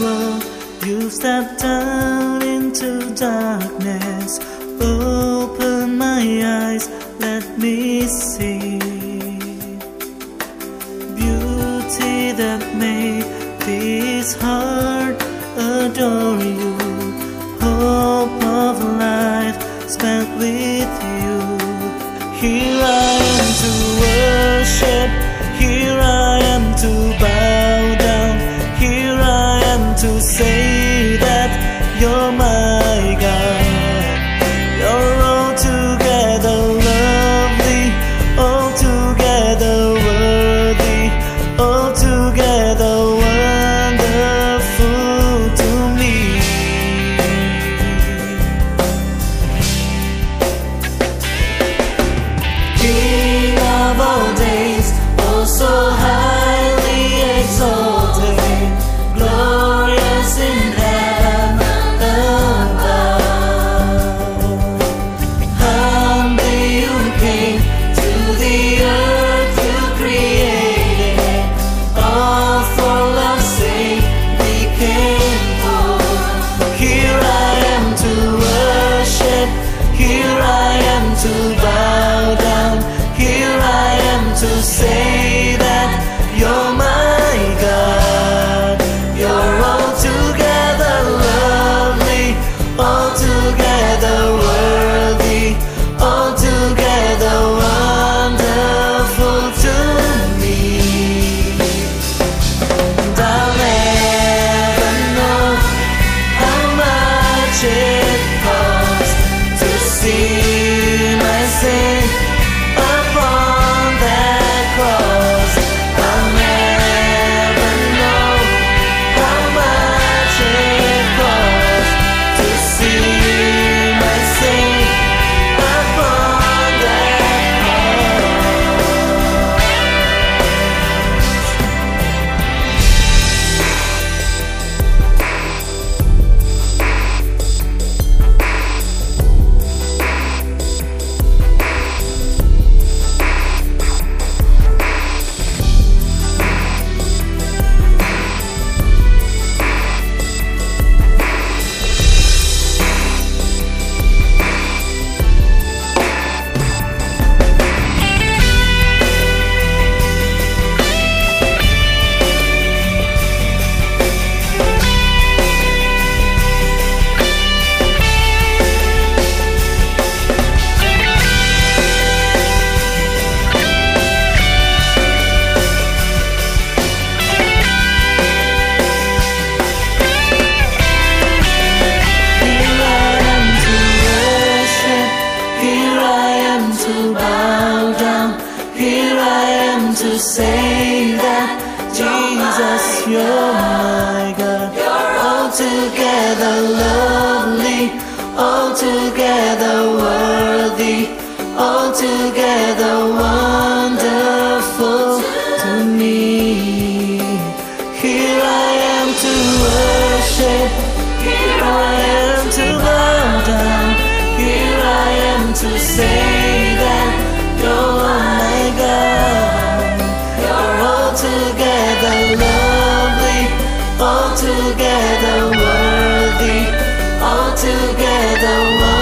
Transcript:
world, you've stepped down into darkness. Open my eyes, let me see beauty that made this heart adore you. Hope of life spent with you. Here I you're say that Jesus, you're my God. You're altogether lovely, altogether worthy, altogether wonderful to me. Here I am to worship. Here I am to bow down. Here I am to say altogether worthy, altogether